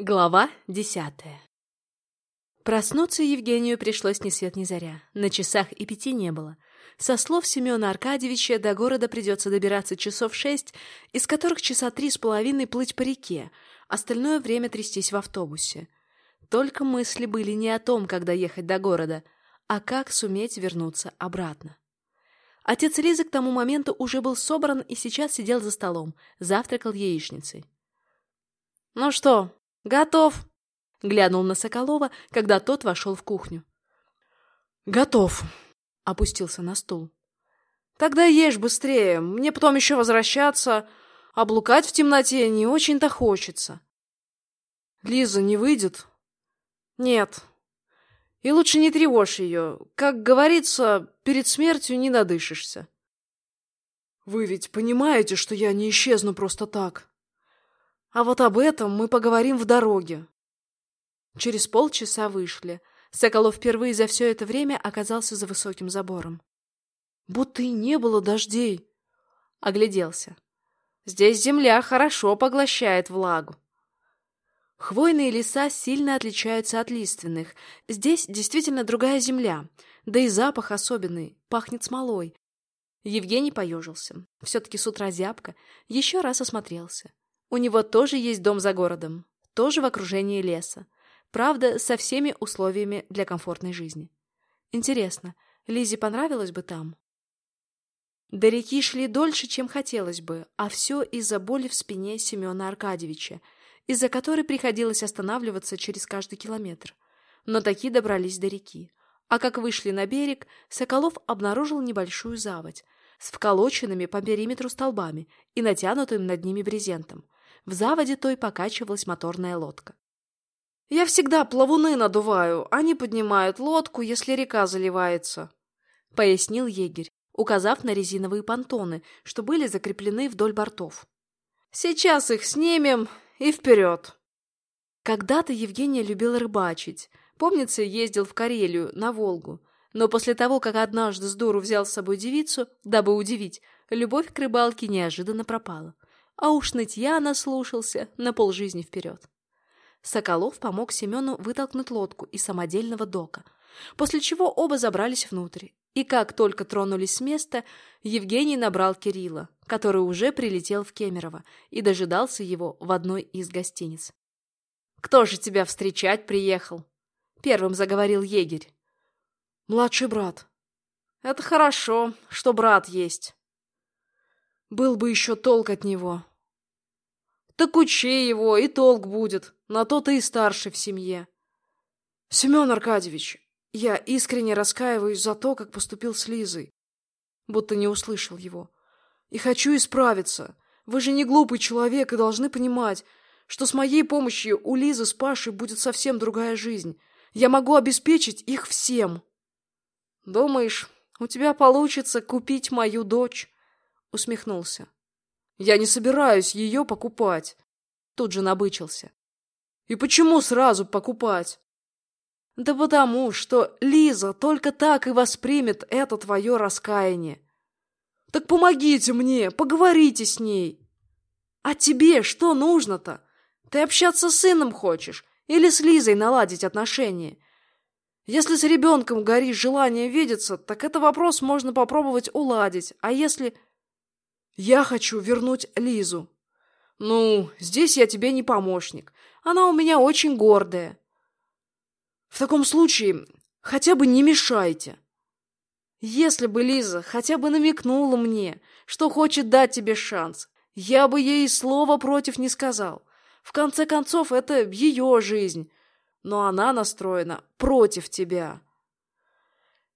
Глава десятая Проснуться Евгению пришлось ни свет ни заря. На часах и пяти не было. Со слов Семена Аркадьевича до города придется добираться часов шесть, из которых часа три с половиной плыть по реке, остальное время трястись в автобусе. Только мысли были не о том, когда ехать до города, а как суметь вернуться обратно. Отец Лизы к тому моменту уже был собран и сейчас сидел за столом, завтракал яичницей. «Ну что, готов?» — глянул на Соколова, когда тот вошел в кухню. «Готов», — опустился на стул. «Тогда ешь быстрее, мне потом еще возвращаться, а блукать в темноте не очень-то хочется». «Лиза не выйдет?» «Нет», и лучше не тревожь ее. Как говорится, перед смертью не надышишься. Вы ведь понимаете, что я не исчезну просто так? А вот об этом мы поговорим в дороге. Через полчаса вышли. Соколов впервые за все это время оказался за высоким забором. Будто и не было дождей. Огляделся. Здесь земля хорошо поглощает влагу. Хвойные леса сильно отличаются от лиственных. Здесь действительно другая земля, да и запах особенный, пахнет смолой. Евгений поежился. Все-таки с утра зябко. Еще раз осмотрелся. У него тоже есть дом за городом, тоже в окружении леса. Правда, со всеми условиями для комфортной жизни. Интересно, Лизе понравилось бы там? До реки шли дольше, чем хотелось бы, а все из-за боли в спине Семена Аркадьевича – из-за которой приходилось останавливаться через каждый километр. Но таки добрались до реки. А как вышли на берег, Соколов обнаружил небольшую заводь с вколоченными по периметру столбами и натянутым над ними брезентом. В заводе той покачивалась моторная лодка. «Я всегда плавуны надуваю, они поднимают лодку, если река заливается», — пояснил егерь, указав на резиновые понтоны, что были закреплены вдоль бортов. «Сейчас их снимем, и вперед!» Когда-то Евгения любила рыбачить. Помнится, ездил в Карелию, на Волгу. Но после того, как однажды с дуру взял с собой девицу, дабы удивить, любовь к рыбалке неожиданно пропала. А уж нытья наслушался на полжизни вперед. Соколов помог Семену вытолкнуть лодку из самодельного дока, после чего оба забрались внутрь. И как только тронулись с места, Евгений набрал Кирилла, который уже прилетел в Кемерово и дожидался его в одной из гостиниц. «Кто же тебя встречать приехал?» — первым заговорил егерь. «Младший брат». «Это хорошо, что брат есть». «Был бы еще толк от него». «Так учи его, и толк будет, на то ты и старший в семье». «Семен Аркадьевич, я искренне раскаиваюсь за то, как поступил с Лизой». Будто не услышал его. И хочу исправиться. Вы же не глупый человек и должны понимать, что с моей помощью у Лизы с Пашей будет совсем другая жизнь. Я могу обеспечить их всем. Думаешь, у тебя получится купить мою дочь? Усмехнулся. Я не собираюсь ее покупать. Тут же набычился. И почему сразу покупать? Да потому, что Лиза только так и воспримет это твое раскаяние. Так помогите мне, поговорите с ней. А тебе что нужно-то? Ты общаться с сыном хочешь или с Лизой наладить отношения? Если с ребенком горишь желание видеться, так это вопрос можно попробовать уладить. А если... Я хочу вернуть Лизу. Ну, здесь я тебе не помощник. Она у меня очень гордая. В таком случае хотя бы не мешайте. Если бы Лиза хотя бы намекнула мне, что хочет дать тебе шанс, я бы ей слова против не сказал. В конце концов, это ее жизнь. Но она настроена против тебя.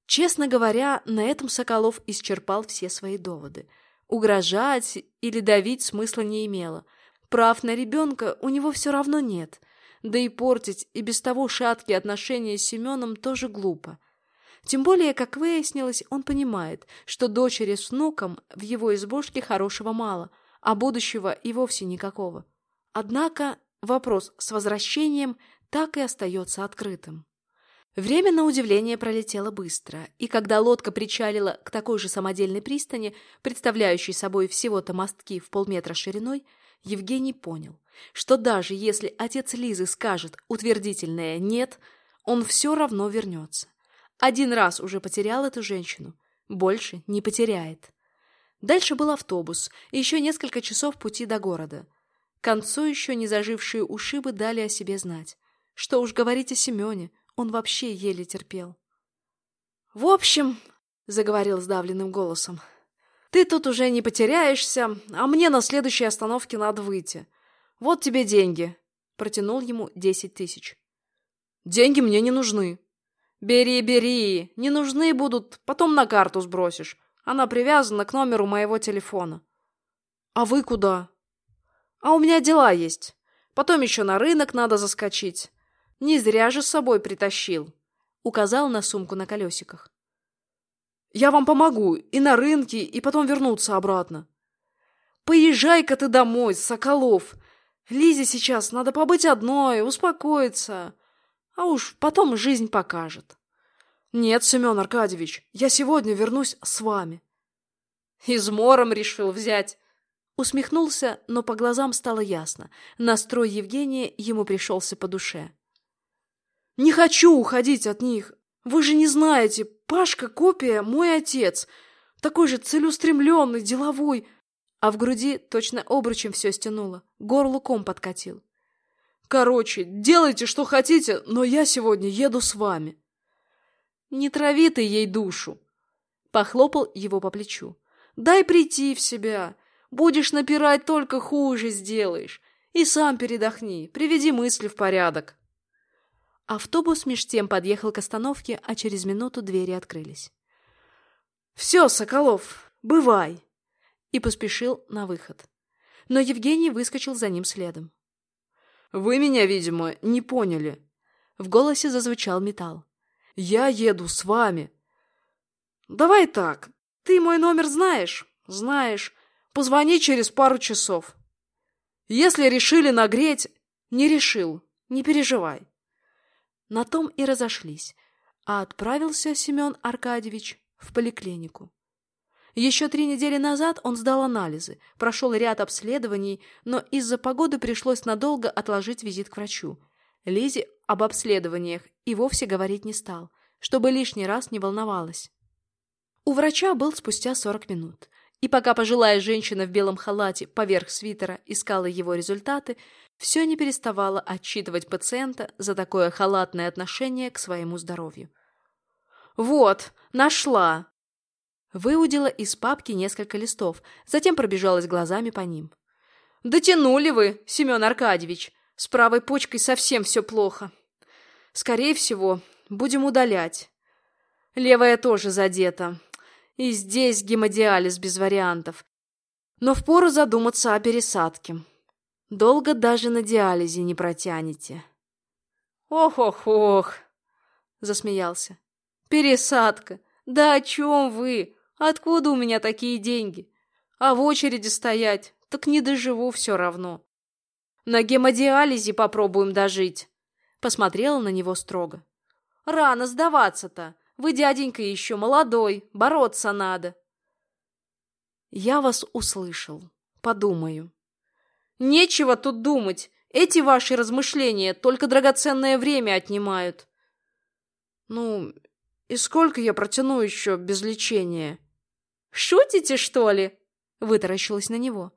Честно говоря, на этом Соколов исчерпал все свои доводы. Угрожать или давить смысла не имело. Прав на ребенка у него все равно нет. Да и портить и без того шаткие отношения с Семеном тоже глупо. Тем более, как выяснилось, он понимает, что дочери с внуком в его избушке хорошего мало, а будущего и вовсе никакого. Однако вопрос с возвращением так и остается открытым. Время, на удивление, пролетело быстро, и когда лодка причалила к такой же самодельной пристани, представляющей собой всего-то мостки в полметра шириной, Евгений понял, что даже если отец Лизы скажет утвердительное «нет», он все равно вернется. Один раз уже потерял эту женщину, больше не потеряет. Дальше был автобус и еще несколько часов пути до города. К концу еще не зажившие ушибы дали о себе знать. Что уж говорить о Семене, он вообще еле терпел. «В общем», — заговорил сдавленным голосом, — «ты тут уже не потеряешься, а мне на следующей остановке надо выйти. Вот тебе деньги». Протянул ему десять тысяч. «Деньги мне не нужны». «Бери, бери, не нужны будут, потом на карту сбросишь. Она привязана к номеру моего телефона». «А вы куда?» «А у меня дела есть. Потом еще на рынок надо заскочить. Не зря же с собой притащил. Указал на сумку на колесиках. Я вам помогу и на рынке, и потом вернуться обратно. Поезжай-ка ты домой, Соколов. Лизе сейчас надо побыть одной, успокоиться. А уж потом жизнь покажет. Нет, Семен Аркадьевич, я сегодня вернусь с вами. Измором решил взять. Усмехнулся, но по глазам стало ясно. Настрой Евгения ему пришелся по душе. Не хочу уходить от них. Вы же не знаете, Пашка копия мой отец. Такой же целеустремленный, деловой. А в груди точно обручем все стянуло. Горло ком подкатил. Короче, делайте, что хотите, но я сегодня еду с вами. Не трави ты ей душу. Похлопал его по плечу. Дай прийти в себя. Будешь напирать, только хуже сделаешь. И сам передохни, приведи мысли в порядок. Автобус меж тем подъехал к остановке, а через минуту двери открылись. «Все, Соколов, бывай!» И поспешил на выход. Но Евгений выскочил за ним следом. «Вы меня, видимо, не поняли». В голосе зазвучал металл. «Я еду с вами». «Давай так. Ты мой номер знаешь?» «Знаешь. Позвони через пару часов». «Если решили нагреть...» «Не решил. Не переживай. На том и разошлись, а отправился Семен Аркадьевич в поликлинику. Еще три недели назад он сдал анализы, прошел ряд обследований, но из-за погоды пришлось надолго отложить визит к врачу. Лизе об обследованиях и вовсе говорить не стал, чтобы лишний раз не волновалась. У врача был спустя сорок минут. И пока пожилая женщина в белом халате поверх свитера искала его результаты, все не переставала отчитывать пациента за такое халатное отношение к своему здоровью. «Вот, нашла!» Выудила из папки несколько листов, затем пробежалась глазами по ним. «Дотянули вы, Семен Аркадьевич! С правой почкой совсем все плохо. Скорее всего, будем удалять. Левая тоже задета. И здесь гемодиализ без вариантов. Но впору задуматься о пересадке. Долго даже на диализе не протянете. «Ох-ох-ох!» — засмеялся. «Пересадка! Да о чем вы? Откуда у меня такие деньги? А в очереди стоять, так не доживу все равно. На гемодиализе попробуем дожить!» Посмотрела на него строго. «Рано сдаваться-то! Вы, дяденька, еще молодой, бороться надо. Я вас услышал. Подумаю. Нечего тут думать. Эти ваши размышления только драгоценное время отнимают. Ну, и сколько я протяну еще без лечения? Шутите, что ли? Вытаращилась на него.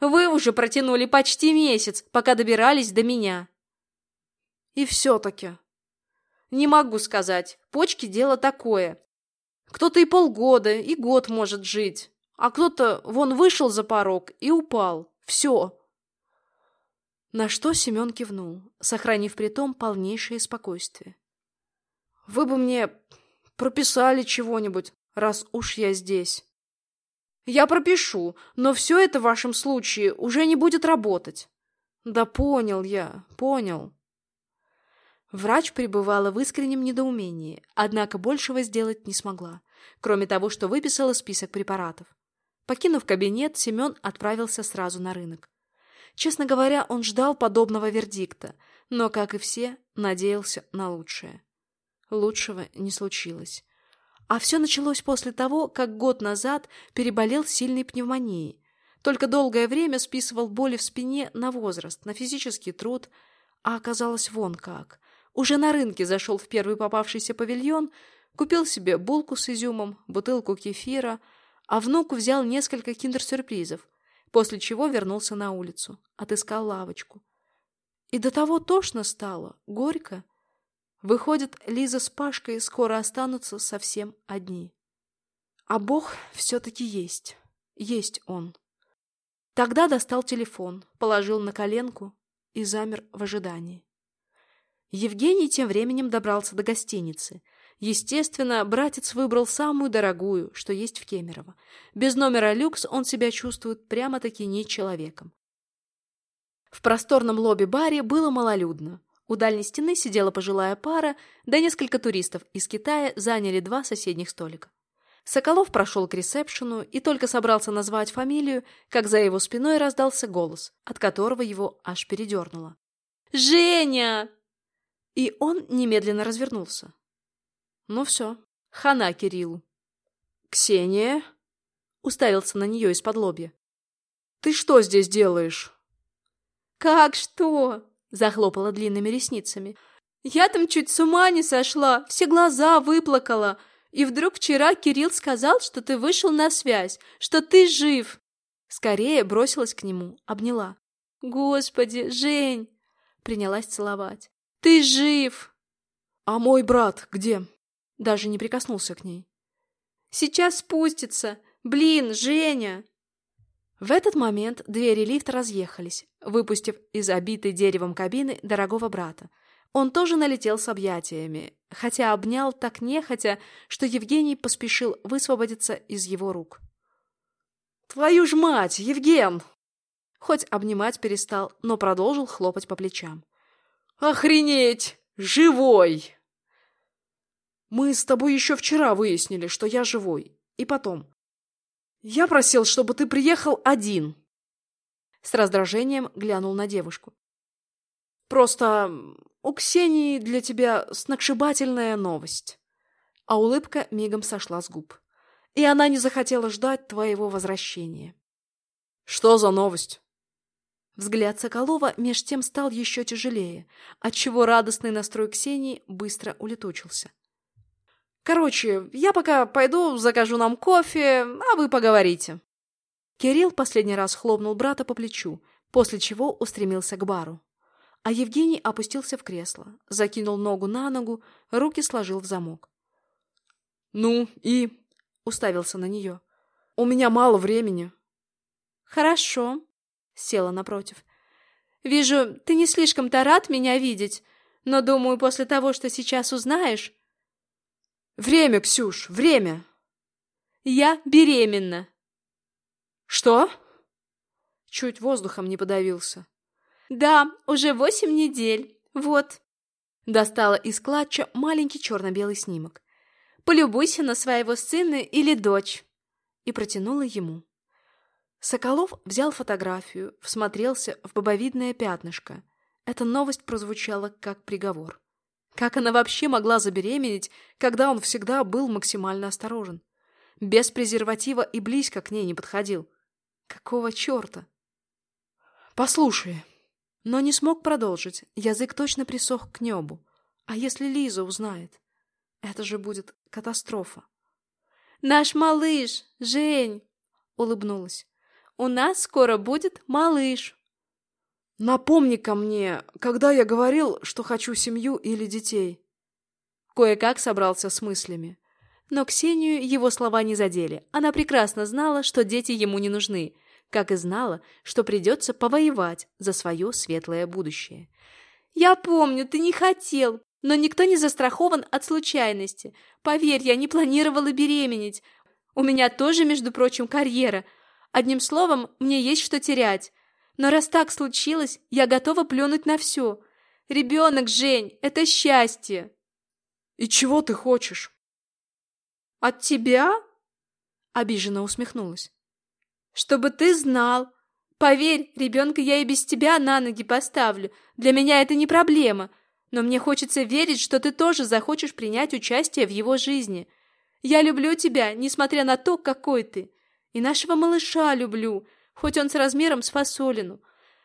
Вы уже протянули почти месяц, пока добирались до меня. И все-таки не могу сказать. Почки дело такое. Кто-то и полгода, и год может жить. А кто-то вон вышел за порог и упал. Все. На что Семен кивнул, сохранив при том полнейшее спокойствие. Вы бы мне прописали чего-нибудь, раз уж я здесь. Я пропишу, но все это в вашем случае уже не будет работать. Да понял я, понял. Врач пребывала в искреннем недоумении, однако большего сделать не смогла, кроме того, что выписала список препаратов. Покинув кабинет, Семен отправился сразу на рынок. Честно говоря, он ждал подобного вердикта, но, как и все, надеялся на лучшее. Лучшего не случилось. А все началось после того, как год назад переболел сильной пневмонией. Только долгое время списывал боли в спине на возраст, на физический труд, а оказалось вон как. Уже на рынке зашел в первый попавшийся павильон, купил себе булку с изюмом, бутылку кефира, а внуку взял несколько киндер-сюрпризов, после чего вернулся на улицу, отыскал лавочку. И до того тошно стало, горько. Выходит, Лиза с Пашкой скоро останутся совсем одни. А Бог все-таки есть. Есть Он. Тогда достал телефон, положил на коленку и замер в ожидании. Евгений тем временем добрался до гостиницы. Естественно, братец выбрал самую дорогую, что есть в Кемерово. Без номера люкс он себя чувствует прямо-таки не человеком. В просторном лобби-баре было малолюдно. У дальней стены сидела пожилая пара, да несколько туристов из Китая заняли два соседних столика. Соколов прошел к ресепшену и только собрался назвать фамилию, как за его спиной раздался голос, от которого его аж передернуло. «Женя!» И он немедленно развернулся. Ну все, хана Кириллу. «Ксения?» — уставился на нее из-под лобья. «Ты что здесь делаешь?» «Как что?» — захлопала длинными ресницами. «Я там чуть с ума не сошла, все глаза выплакала. И вдруг вчера Кирилл сказал, что ты вышел на связь, что ты жив!» Скорее бросилась к нему, обняла. «Господи, Жень!» Принялась целовать. «Ты жив!» «А мой брат где?» Даже не прикоснулся к ней. «Сейчас спустится! Блин, Женя!» В этот момент двери лифта разъехались, выпустив из обитой деревом кабины дорогого брата. Он тоже налетел с объятиями, хотя обнял так нехотя, что Евгений поспешил высвободиться из его рук. «Твою ж мать, Евген!» Хоть обнимать перестал, но продолжил хлопать по плечам. «Охренеть! Живой!» «Мы с тобой еще вчера выяснили, что я живой. И потом, «Я просил, чтобы ты приехал один!» С раздражением глянул на девушку. «Просто у Ксении для тебя сногсшибательная новость!» А улыбка мигом сошла с губ. И она не захотела ждать твоего возвращения. «Что за новость?» Взгляд Соколова меж тем стал еще тяжелее, отчего радостный настрой Ксении быстро улетучился. Короче, я пока пойду закажу нам кофе, а вы поговорите. Кирилл последний раз хлопнул брата по плечу, после чего устремился к бару. А Евгений опустился в кресло, закинул ногу на ногу, руки сложил в замок. «Ну и?» — уставился на нее. «У меня мало времени». «Хорошо», — села напротив. «Вижу, ты не слишком-то рад меня видеть, но, думаю, после того, что сейчас узнаешь, Время, Ксюш, время. Я беременна. Что? Чуть воздухом не подавился. Да, уже восемь недель. Вот. Достала из клатча маленький черно-белый снимок. Полюбуйся на своего сына или дочь. И протянула ему. Соколов взял фотографию, всмотрелся в бобовидное пятнышко. Эта новость прозвучала как приговор. Как она вообще могла забеременеть, когда он всегда был максимально осторожен? Без презерватива и близко к ней не подходил. Какого черта? Послушай. Но не смог продолжить. Язык точно присох к небу. А если Лиза узнает? Это же будет катастрофа. «Наш малыш, Жень!» — улыбнулась. «У нас скоро будет малыш!» Напомни-ка мне, когда я говорил, что хочу семью или детей. Кое-как собрался с мыслями. Но Ксению его слова не задели. Она прекрасно знала, что дети ему не нужны, как и знала, что придется повоевать за свое светлое будущее. «Я помню, ты не хотел, но никто не застрахован от случайности. Поверь, я не планировала беременеть. У меня тоже, между прочим, карьера. Одним словом, мне есть что терять. Но раз так случилось, я готова плюнуть на все. Ребенок, Жень, это счастье. И чего ты хочешь? От тебя? Обиженно усмехнулась. Чтобы ты знал. Поверь, ребенка я и без тебя на ноги поставлю. Для меня это не проблема. Но мне хочется верить, что ты тоже захочешь принять участие в его жизни. Я люблю тебя, несмотря на то, какой ты. И нашего малыша люблю. Хоть он с размером с фасолину.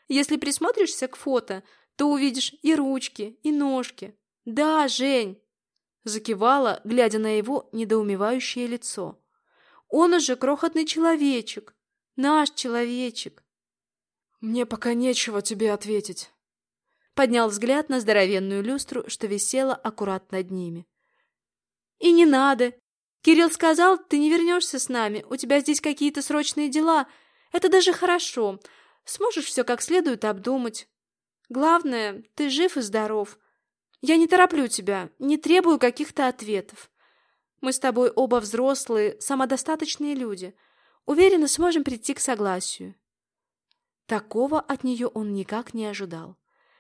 Если присмотришься к фото, то увидишь и ручки, и ножки. Да, Жень!» Закивала, глядя на его недоумевающее лицо. «Он уже крохотный человечек. Наш человечек». «Мне пока нечего тебе ответить». Поднял взгляд на здоровенную люстру, что висела аккурат над ними. «И не надо. Кирилл сказал, ты не вернешься с нами, у тебя здесь какие-то срочные дела. Это даже хорошо. Сможешь все как следует обдумать. Главное, ты жив и здоров. Я не тороплю тебя, не требую каких-то ответов. Мы с тобой оба взрослые, самодостаточные люди. Уверена, сможем прийти к согласию. Такого от нее он никак не ожидал.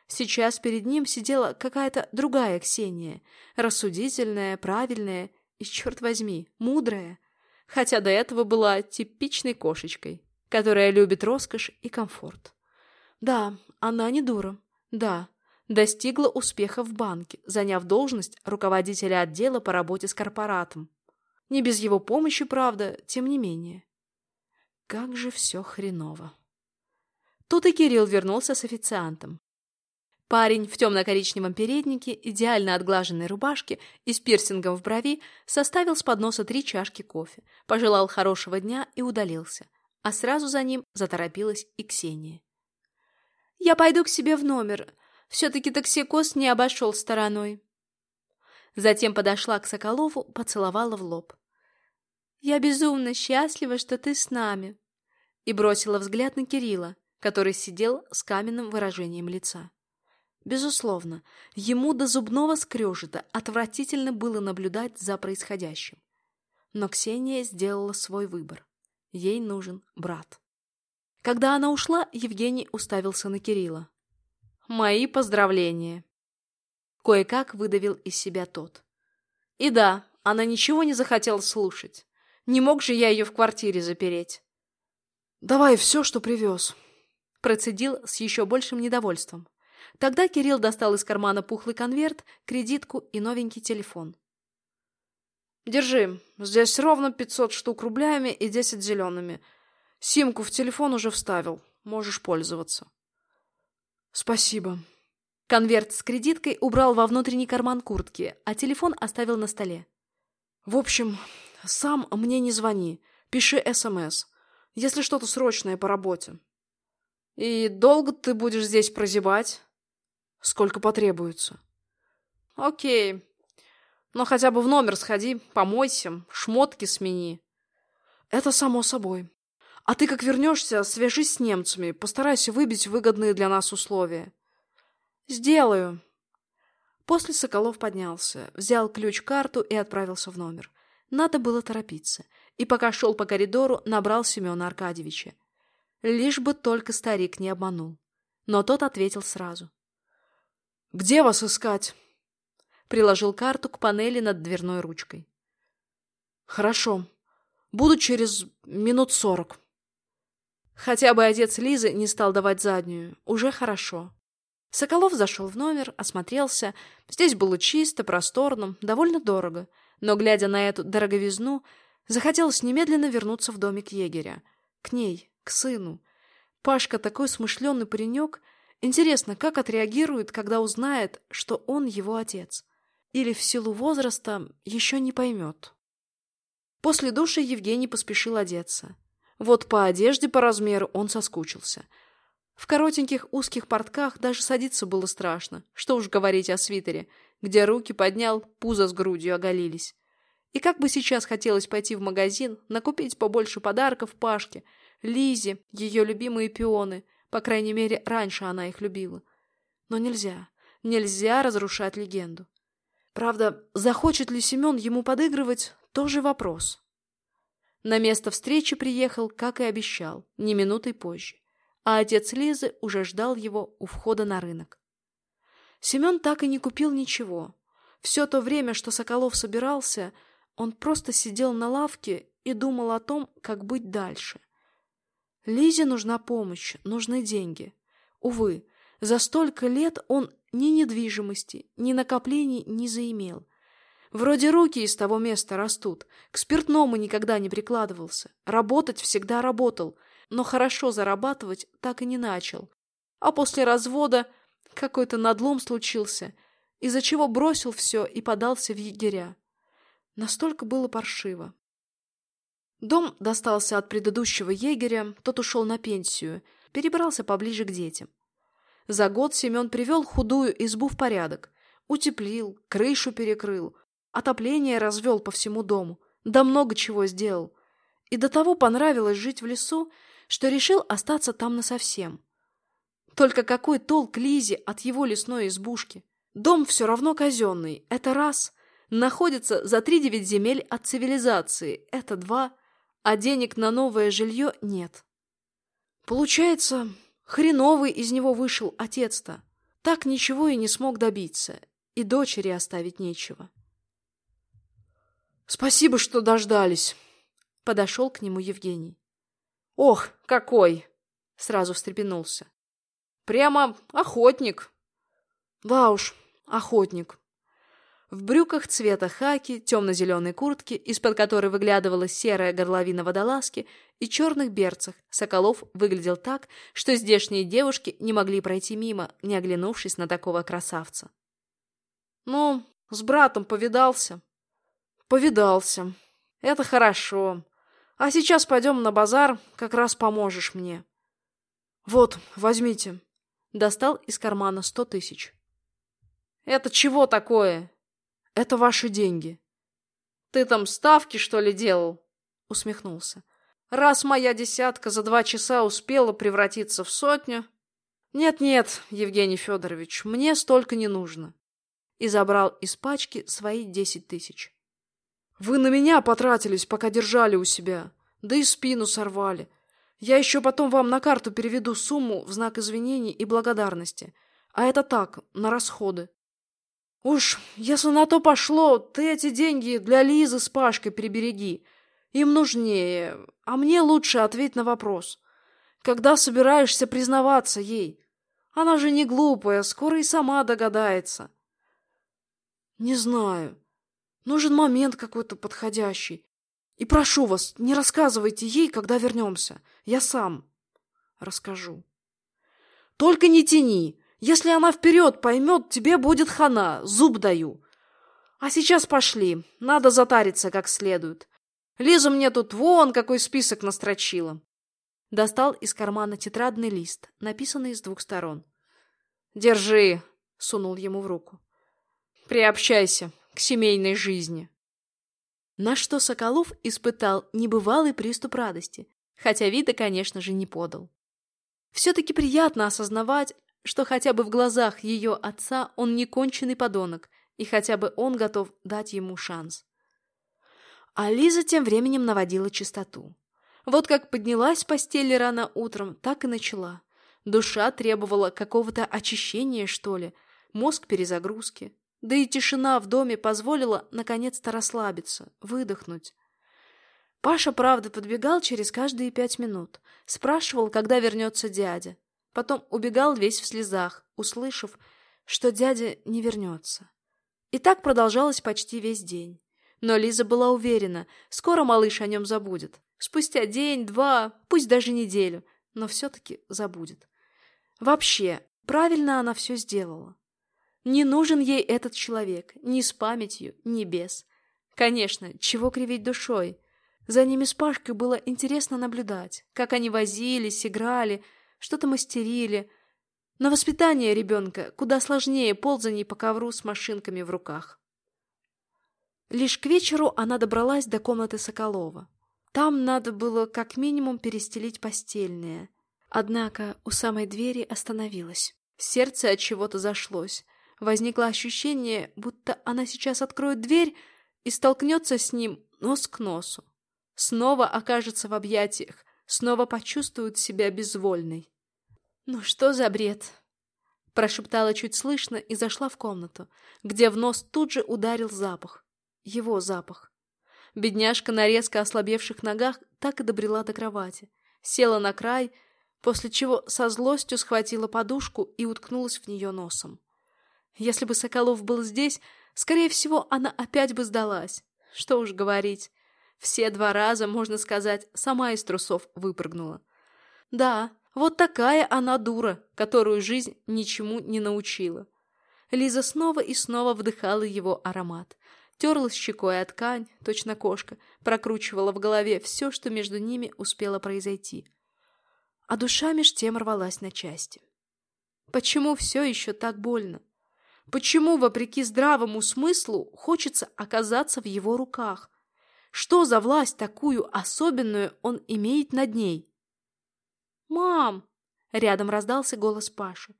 Сейчас перед ним сидела какая-то другая Ксения, рассудительная, правильная и, черт возьми, мудрая, хотя до этого была типичной кошечкой, которая любит роскошь и комфорт. Да, она не дура. Да, достигла успеха в банке, заняв должность руководителя отдела по работе с корпоратом. Не без его помощи, правда, тем не менее. Как же все хреново. Тут и Кирилл вернулся с официантом. Парень в темно-коричневом переднике, идеально отглаженной рубашке и с пирсингом в брови составил с подноса три чашки кофе, пожелал хорошего дня и удалился. А сразу за ним заторопилась и Ксения. «Я пойду к себе в номер. Все-таки токсикоз не обошел стороной». Затем подошла к Соколову, поцеловала в лоб. «Я безумно счастлива, что ты с нами», и бросила взгляд на Кирилла, который сидел с каменным выражением лица. Безусловно, ему до зубного скрежета отвратительно было наблюдать за происходящим. Но Ксения сделала свой выбор. Ей нужен брат. Когда она ушла, Евгений уставился на Кирилла. «Мои поздравления!» Кое-как выдавил из себя тот. И да, она ничего не захотела слушать. Не мог же я ее в квартире запереть. «Давай все, что привез», — процедил с еще большим недовольством. Тогда Кирилл достал из кармана пухлый конверт, кредитку и новенький телефон. «Держи. Здесь ровно пятьсот штук рублями и десять зелеными. Симку в телефон уже вставил. Можешь пользоваться». «Спасибо». Конверт с кредиткой убрал во внутренний карман куртки, а телефон оставил на столе. «В общем, сам мне не звони. Пиши СМС, если что-то срочное по работе». «И долго ты будешь здесь прозябать?» Сколько потребуется. Окей. Но хотя бы в номер сходи, помойся, шмотки смени. Это само собой. А ты как вернешься, свяжись с немцами, постарайся выбить выгодные для нас условия. Сделаю. После Соколов поднялся, взял ключ-карту и отправился в номер. Надо было торопиться. И пока шел по коридору, набрал Семена Аркадьевича. Лишь бы только старик не обманул. Но тот ответил сразу. «Где вас искать?» Приложил карту к панели над дверной ручкой. «Хорошо. Буду через минут сорок». Хотя бы отец Лизы не стал давать заднюю. Уже хорошо. Соколов зашел в номер, осмотрелся. Здесь было чисто, просторно, довольно дорого. Но, глядя на эту дороговизну, захотелось немедленно вернуться в домик егеря. К ней, к сыну. Пашка такой смышленый паренек — Интересно, как отреагирует, когда узнает, что он его отец? Или в силу возраста еще не поймет? После душа Евгений поспешил одеться. Вот по одежде по размеру он соскучился. В коротеньких узких портках даже садиться было страшно, что уж говорить о свитере, где руки поднял, пузо с грудью оголились. И как бы сейчас хотелось пойти в магазин, накупить побольше подарков Пашке, Лизе, ее любимые пионы, по крайней мере, раньше она их любила. Но нельзя, нельзя разрушать легенду. Правда, захочет ли Семен ему подыгрывать, тоже вопрос. На место встречи приехал, как и обещал, не минутой позже, а отец Лизы уже ждал его у входа на рынок. Семен так и не купил ничего. Все то время, что Соколов собирался, он просто сидел на лавке и думал о том, как быть дальше — Лизе нужна помощь, нужны деньги. Увы, за столько лет он ни недвижимости, ни накоплений не заимел. Вроде руки из того места растут, к спиртному никогда не прикладывался, работать всегда работал, но хорошо зарабатывать так и не начал. А после развода какой-то надлом случился, из-за чего бросил все и подался в егеря. Настолько было паршиво. Дом достался от предыдущего егеря, тот ушел на пенсию, перебрался поближе к детям. За год Семен привел худую избу в порядок, утеплил, крышу перекрыл, отопление развел по всему дому, да много чего сделал. И до того понравилось жить в лесу, что решил остаться там насовсем. Только какой толк Лизе от его лесной избушки? Дом все равно казенный, это раз. Находится за три девять земель от цивилизации, это два. А денег на новое жилье нет. Получается, хреновый из него вышел отец-то. Так ничего и не смог добиться, и дочери оставить нечего. «Спасибо, что дождались», — подошел к нему Евгений. «Ох, какой!» — сразу встрепенулся. «Прямо охотник!» «Да уж, охотник!» В брюках цвета хаки, темно-зеленой куртке, из-под которой выглядывала серая горловина водолазки, и черных берцах Соколов выглядел так, что здешние девушки не могли пройти мимо, не оглянувшись на такого красавца. «Ну, с братом повидался?» «Повидался. Это хорошо. А сейчас пойдем на базар, как раз поможешь мне». «Вот, возьмите». Достал из кармана сто тысяч. «Это чего такое?» Это ваши деньги. Ты там ставки, что ли, делал? Усмехнулся. Раз моя десятка за два часа успела превратиться в сотню... Нет-нет, Евгений Федорович, мне столько не нужно. И забрал из пачки свои десять тысяч. Вы на меня потратились, пока держали у себя. Да и спину сорвали. Я еще потом вам на карту переведу сумму в знак извинений и благодарности. А это так, на расходы. Уж, если на то пошло, ты эти деньги для Лизы с Пашкой прибереги. Им нужнее, а мне лучше ответь на вопрос. Когда собираешься признаваться ей? Она же не глупая, скоро и сама догадается. Не знаю. Нужен момент какой-то подходящий. И прошу вас, не рассказывайте ей, когда вернемся. Я сам расскажу. Только не тяни. Если она вперед поймет, тебе будет хана, зуб даю. А сейчас пошли, надо затариться как следует. Лиза мне тут вон какой список настрочила. Достал из кармана тетрадный лист, написанный с двух сторон. «Держи», — сунул ему в руку. «Приобщайся к семейной жизни». На что Соколов испытал небывалый приступ радости, хотя вида, конечно же, не подал. Все-таки приятно осознавать, что хотя бы в глазах ее отца он не конченый подонок, и хотя бы он готов дать ему шанс. А Лиза тем временем наводила чистоту. Вот как поднялась с постели рано утром, так и начала. Душа требовала какого-то очищения, что ли, мозг перезагрузки. Да и тишина в доме позволила наконец-то расслабиться, выдохнуть. Паша, правда, подбегал через каждые пять минут. Спрашивал, когда вернется дядя. Потом убегал весь в слезах, услышав, что дядя не вернется. И так продолжалось почти весь день. Но Лиза была уверена, скоро малыш о нем забудет. Спустя день, два, пусть даже неделю, но все-таки забудет. Вообще, правильно она все сделала. Не нужен ей этот человек, ни с памятью, ни без. Конечно, чего кривить душой. За ними с Пашкой было интересно наблюдать, как они возились, играли, что-то мастерили. Но воспитание ребенка куда сложнее ползаний по ковру с машинками в руках. Лишь к вечеру она добралась до комнаты Соколова. Там надо было как минимум перестелить постельное. Однако у самой двери остановилась. Сердце от чего-то зашлось. Возникло ощущение, будто она сейчас откроет дверь и столкнется с ним нос к носу. Снова окажется в объятиях, снова почувствует себя безвольной. «Ну что за бред?» Прошептала чуть слышно и зашла в комнату, где в нос тут же ударил запах. Его запах. Бедняжка на резко ослабевших ногах так и добрела до кровати. Села на край, после чего со злостью схватила подушку и уткнулась в нее носом. Если бы Соколов был здесь, скорее всего, она опять бы сдалась. Что уж говорить. Все два раза, можно сказать, сама из трусов выпрыгнула. Да, вот такая она дура, которую жизнь ничему не научила. Лиза снова и снова вдыхала его аромат. Терлась щекой о ткань, точно кошка, прокручивала в голове все, что между ними успело произойти. А душа меж тем рвалась на части. Почему все еще так больно? Почему, вопреки здравому смыслу, хочется оказаться в его руках? Что за власть такую особенную он имеет над ней? «Мам!» — рядом раздался голос Паши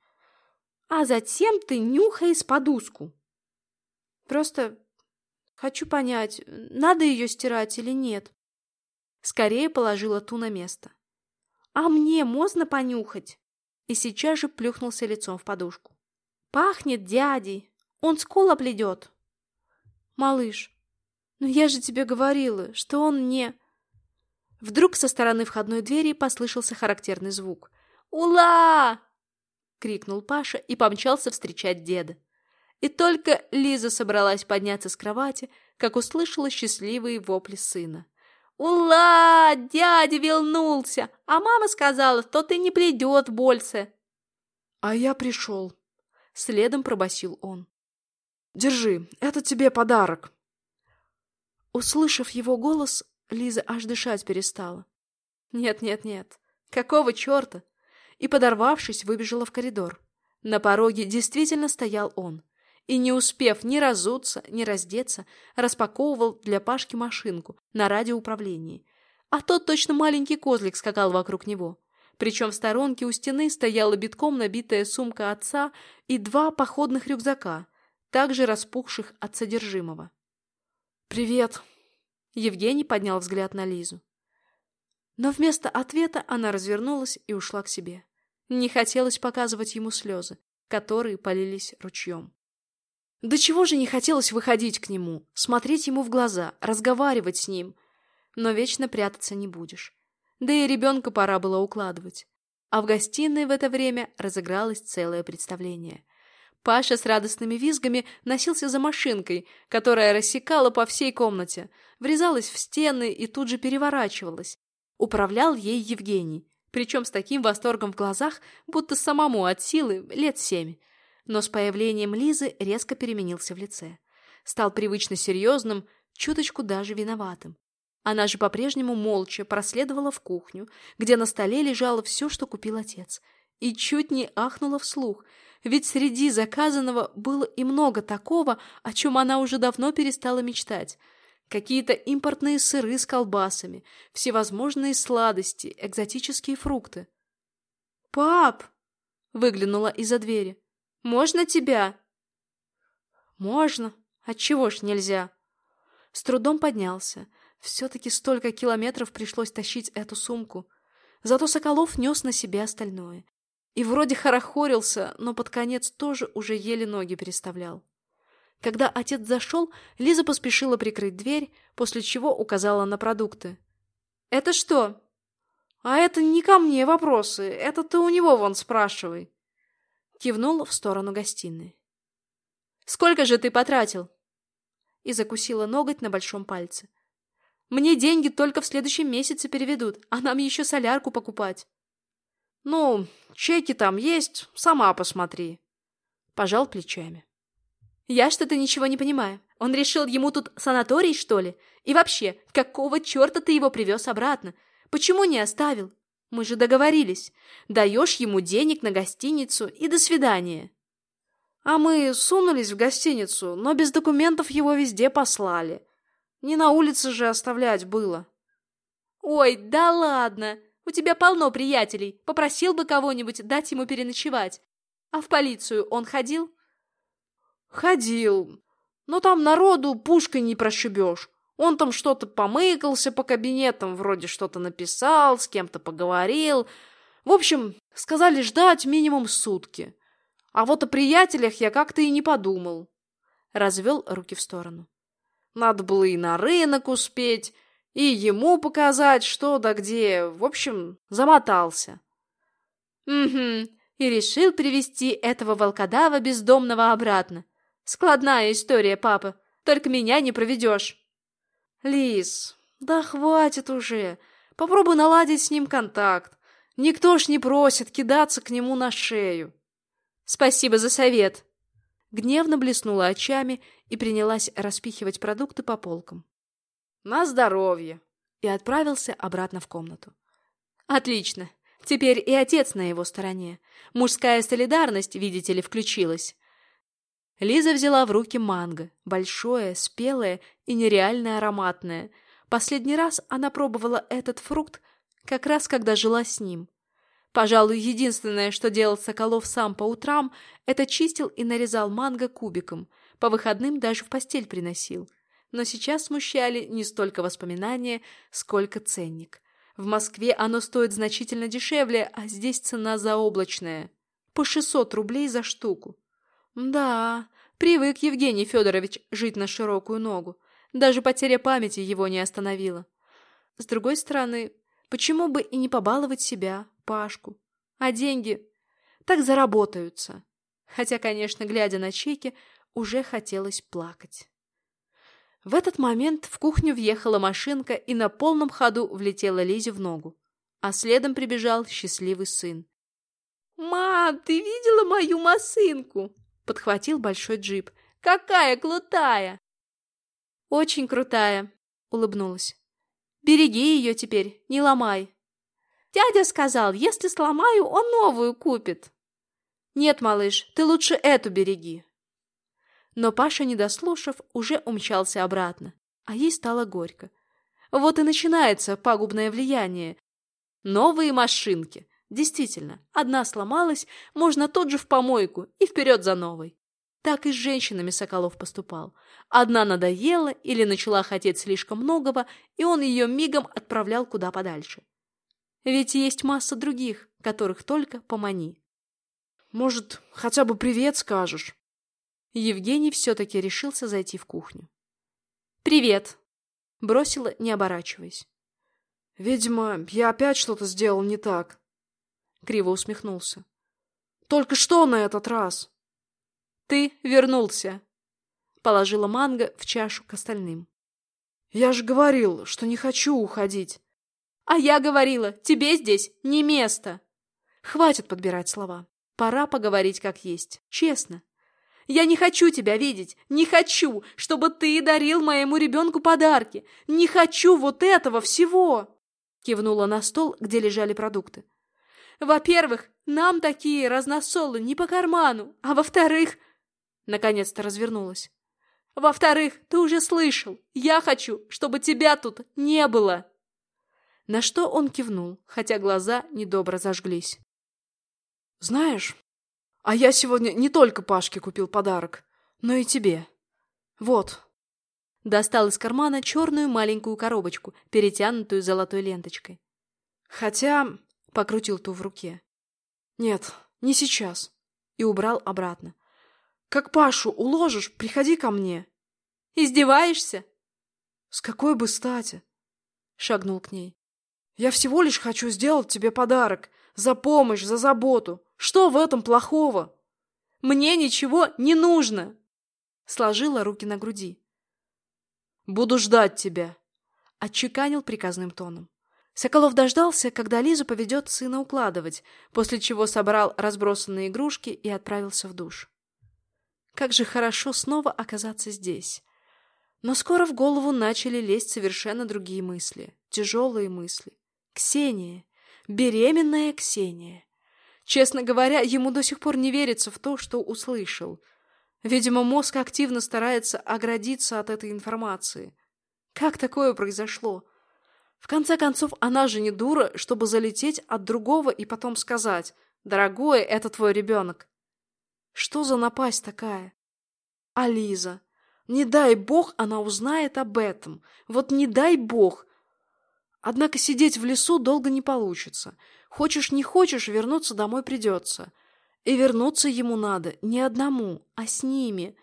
а затем ты нюхаешь подушку. Просто хочу понять, надо ее стирать или нет. Скорее положила ту на место. А мне можно понюхать? И сейчас же плюхнулся лицом в подушку. Пахнет дядей. Он скола пледет. Малыш, ну я же тебе говорила, что он не... Вдруг со стороны входной двери послышался характерный звук. «Ула!» крикнул Паша и помчался встречать деда. И только Лиза собралась подняться с кровати, как услышала счастливые вопли сына. «Ула! Дядя вернулся! А мама сказала, что ты не придет больше!» «А я пришел!» — следом пробасил он. «Держи, это тебе подарок!» Услышав его голос, Лиза аж дышать перестала. «Нет-нет-нет, какого черта? и, подорвавшись, выбежала в коридор. На пороге действительно стоял он, и, не успев ни разуться, ни раздеться, распаковывал для Пашки машинку на радиоуправлении. А тот точно маленький козлик скакал вокруг него. Причем в сторонке у стены стояла битком набитая сумка отца и два походных рюкзака, также распухших от содержимого. «Привет!» Евгений поднял взгляд на Лизу. Но вместо ответа она развернулась и ушла к себе. Не хотелось показывать ему слезы, которые полились ручьем. Да чего же не хотелось выходить к нему, смотреть ему в глаза, разговаривать с ним. Но вечно прятаться не будешь. Да и ребенка пора было укладывать. А в гостиной в это время разыгралось целое представление. Паша с радостными визгами носился за машинкой, которая рассекала по всей комнате, врезалась в стены и тут же переворачивалась. Управлял ей Евгений, причем с таким восторгом в глазах, будто самому от силы лет семь. Но с появлением Лизы резко переменился в лице. Стал привычно серьезным, чуточку даже виноватым. Она же по-прежнему молча проследовала в кухню, где на столе лежало все, что купил отец, и чуть не ахнула вслух, ведь среди заказанного было и много такого, о чем она уже давно перестала мечтать — какие-то импортные сыры с колбасами, всевозможные сладости, экзотические фрукты. «Пап!» — выглянула из-за двери. «Можно тебя?» «Можно. Отчего ж нельзя?» С трудом поднялся. Все-таки столько километров пришлось тащить эту сумку. Зато Соколов нес на себе остальное. И вроде хорохорился, но под конец тоже уже еле ноги переставлял. Когда отец зашел, Лиза поспешила прикрыть дверь, после чего указала на продукты. «Это что?» «А это не ко мне вопросы, это ты у него вон спрашивай». Кивнул в сторону гостиной. «Сколько же ты потратил?» И закусила ноготь на большом пальце. «Мне деньги только в следующем месяце переведут, а нам еще солярку покупать». «Ну, чеки там есть, сама посмотри». Пожал плечами. Я что-то ничего не понимаю. Он решил ему тут санаторий, что ли? И вообще, какого черта ты его привез обратно? Почему не оставил? Мы же договорились. Даешь ему денег на гостиницу и до свидания. А мы сунулись в гостиницу, но без документов его везде послали. Не на улице же оставлять было. Ой, да ладно. У тебя полно приятелей. Попросил бы кого-нибудь дать ему переночевать. А в полицию он ходил? Ходил. Но там народу пушкой не прошибешь. Он там что-то помыкался по кабинетам, вроде что-то написал, с кем-то поговорил. В общем, сказали ждать минимум сутки. А вот о приятелях я как-то и не подумал. Развел руки в сторону. Надо было и на рынок успеть, и ему показать, что да где. В общем, замотался. Угу, и решил привести этого волкодава бездомного обратно. Складная история, папа. Только меня не проведешь. Лис, да хватит уже. Попробуй наладить с ним контакт. Никто ж не просит кидаться к нему на шею. Спасибо за совет. Гневно блеснула очами и принялась распихивать продукты по полкам. На здоровье. И отправился обратно в комнату. Отлично. Теперь и отец на его стороне. Мужская солидарность, видите ли, включилась. Лиза взяла в руки манго. Большое, спелое и нереально ароматное. Последний раз она пробовала этот фрукт как раз когда жила с ним. Пожалуй, единственное, что делал Соколов сам по утрам, это чистил и нарезал манго кубиком. По выходным даже в постель приносил. Но сейчас смущали не столько воспоминания, сколько ценник. В Москве оно стоит значительно дешевле, а здесь цена заоблачная. По 600 рублей за штуку. Да, привык Евгений Федорович жить на широкую ногу. Даже потеря памяти его не остановила. С другой стороны, почему бы и не побаловать себя, Пашку? А деньги так заработаются. Хотя, конечно, глядя на чеки, уже хотелось плакать. В этот момент в кухню въехала машинка и на полном ходу влетела Лизе в ногу. А следом прибежал счастливый сын. «Мам, ты видела мою машинку?» — подхватил большой джип. «Какая крутая!» «Очень крутая!» — улыбнулась. «Береги ее теперь, не ломай!» «Дядя сказал, если сломаю, он новую купит!» «Нет, малыш, ты лучше эту береги!» Но Паша, не дослушав, уже умчался обратно, а ей стало горько. Вот и начинается пагубное влияние. Новые машинки. Действительно, одна сломалась, можно тот же в помойку и вперед за новой. Так и с женщинами Соколов поступал. Одна надоела или начала хотеть слишком многого, и он ее мигом отправлял куда подальше. Ведь есть масса других, которых только помани. «Может, хотя бы привет скажешь?» Евгений все-таки решился зайти в кухню. «Привет!» — бросила, не оборачиваясь. «Видимо, я опять что-то сделал не так», — криво усмехнулся. «Только что на этот раз?» «Ты вернулся!» — положила манго в чашу к остальным. «Я же говорил, что не хочу уходить!» «А я говорила, тебе здесь не место!» «Хватит подбирать слова. Пора поговорить как есть, честно. Я не хочу тебя видеть, не хочу, чтобы ты дарил моему ребенку подарки. Не хочу вот этого всего!» Кивнула на стол, где лежали продукты. «Во-первых, нам такие разносолы не по карману, а во-вторых...» Наконец-то развернулась. «Во-вторых, ты уже слышал, я хочу, чтобы тебя тут не было!» На что он кивнул, хотя глаза недобро зажглись. «Знаешь, а я сегодня не только Пашке купил подарок, но и тебе. Вот. Достал из кармана черную маленькую коробочку, перетянутую золотой ленточкой. Хотя... Покрутил ту в руке. Нет, не сейчас. И убрал обратно. Как Пашу уложишь, приходи ко мне. Издеваешься? С какой бы стати? Шагнул к ней. Я всего лишь хочу сделать тебе подарок. За помощь, за заботу. Что в этом плохого? Мне ничего не нужно. Сложила руки на груди. Буду ждать тебя. Отчеканил приказным тоном. Соколов дождался, когда Лиза поведет сына укладывать, после чего собрал разбросанные игрушки и отправился в душ. Как же хорошо снова оказаться здесь. Но скоро в голову начали лезть совершенно другие мысли, тяжелые мысли. Ксения, беременная Ксения. Честно говоря, ему до сих пор не верится в то, что услышал. Видимо, мозг активно старается оградиться от этой информации. Как такое произошло? В конце концов, она же не дура, чтобы залететь от другого и потом сказать «Дорогой, это твой ребенок». Что за напасть такая? А? Не дай бог она узнает об этом. Вот не дай бог. Однако сидеть в лесу долго не получится. Хочешь не хочешь, вернуться домой придется. И вернуться ему надо не одному, а с ними.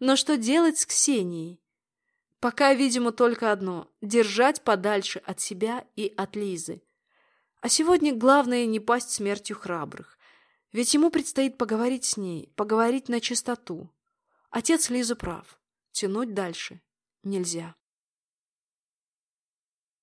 Но что делать с Ксенией? Пока, видимо, только одно — держать подальше от себя и от Лизы. А сегодня главное не пасть смертью храбрых. Ведь ему предстоит поговорить с ней, поговорить на чистоту. Отец Лизы прав. Тянуть дальше нельзя.